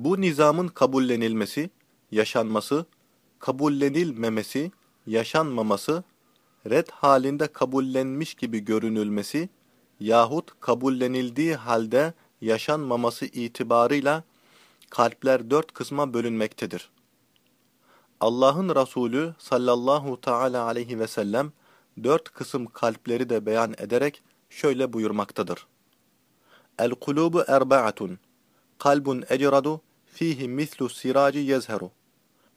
Bu nizamın kabullenilmesi, yaşanması, kabullenilmemesi, yaşanmaması, red halinde kabullenmiş gibi görünülmesi yahut kabullenildiği halde yaşanmaması itibarıyla kalpler dört kısma bölünmektedir. Allah'ın Resulü sallallahu teala aleyhi ve sellem dört kısım kalpleri de beyan ederek şöyle buyurmaktadır. El-kulubu erba'atun, kalbun ecradu, yezheru,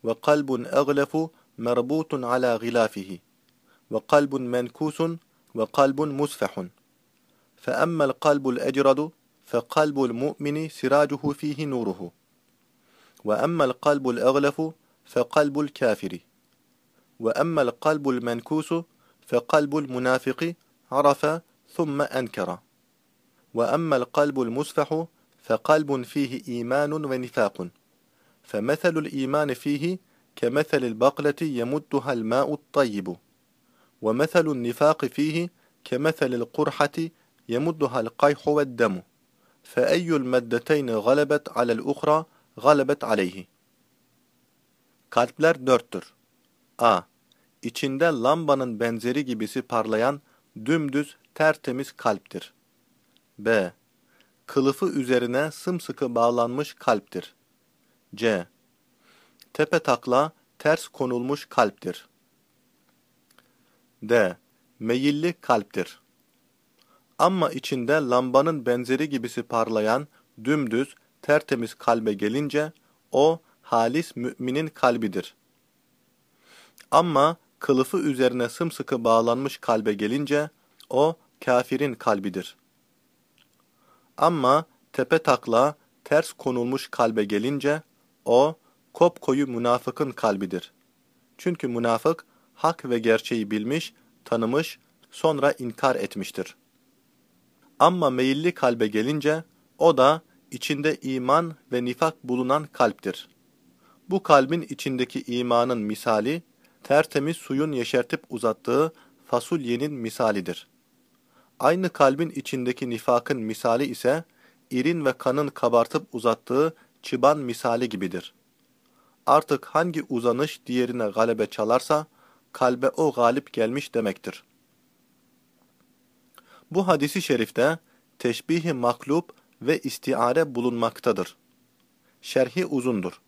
ve kalbun eglefu merbutun ala gilafihi, ve kalbun menkusun, ve kalbun musfehun. فأما القلب الأجرد فقلب المؤمن سراجه فيه نوره. وأما القلب الأغلف فقلب الكافر. وأما القلب المنكوس فقلب المنافق عرف ثم أنكر. وأما القلب المسفح فقلب فيه إيمان ونفاق فمثل الإيمان فيه كمثل البقلة يمدها الماء الطيب ومثل النفاق فيه كمثل القرحة يمدها القيح والدم فأي المدتين غلبت على الأخرى غلبت عليه Kalpler dörttür. A. İçinde lambanın benzeri gibisi parlayan, dümdüz, tertemiz kalptir. B. Kılıfı üzerine sımsıkı bağlanmış kalptir. C. Tepe takla, ters konulmuş kalptir. D. Meyilli kalptir. Ama içinde lambanın benzeri gibisi parlayan, dümdüz, tertemiz kalbe gelince, o, halis müminin kalbidir. Ama kılıfı üzerine sımsıkı bağlanmış kalbe gelince, o, kafirin kalbidir. Ama tepe takla, ters konulmuş kalbe gelince, o, kopkoyu münafıkın kalbidir. Çünkü münafık, hak ve gerçeği bilmiş, tanımış, sonra inkar etmiştir. Ama meyilli kalbe gelince, o da içinde iman ve nifak bulunan kalptir. Bu kalbin içindeki imanın misali, tertemiz suyun yeşertip uzattığı fasulyenin misalidir. Aynı kalbin içindeki nifakın misali ise, irin ve kanın kabartıp uzattığı çıban misali gibidir. Artık hangi uzanış diğerine galebe çalarsa, kalbe o galip gelmiş demektir. Bu hadisi şerifte teşbih-i maklub ve istiare bulunmaktadır. Şerhi uzundur.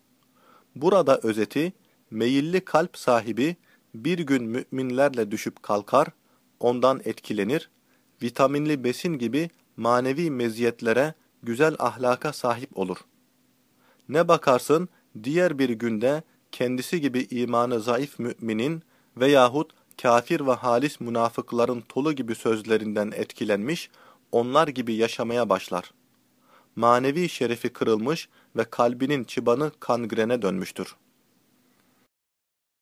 Burada özeti, meyilli kalp sahibi bir gün müminlerle düşüp kalkar, ondan etkilenir, vitaminli besin gibi manevi meziyetlere, güzel ahlaka sahip olur. Ne bakarsın, diğer bir günde kendisi gibi imanı zayıf müminin veyahut kafir ve halis münafıkların tolu gibi sözlerinden etkilenmiş, onlar gibi yaşamaya başlar. Manevi şerefi kırılmış ve kalbinin çıbanı kangrene dönmüştür.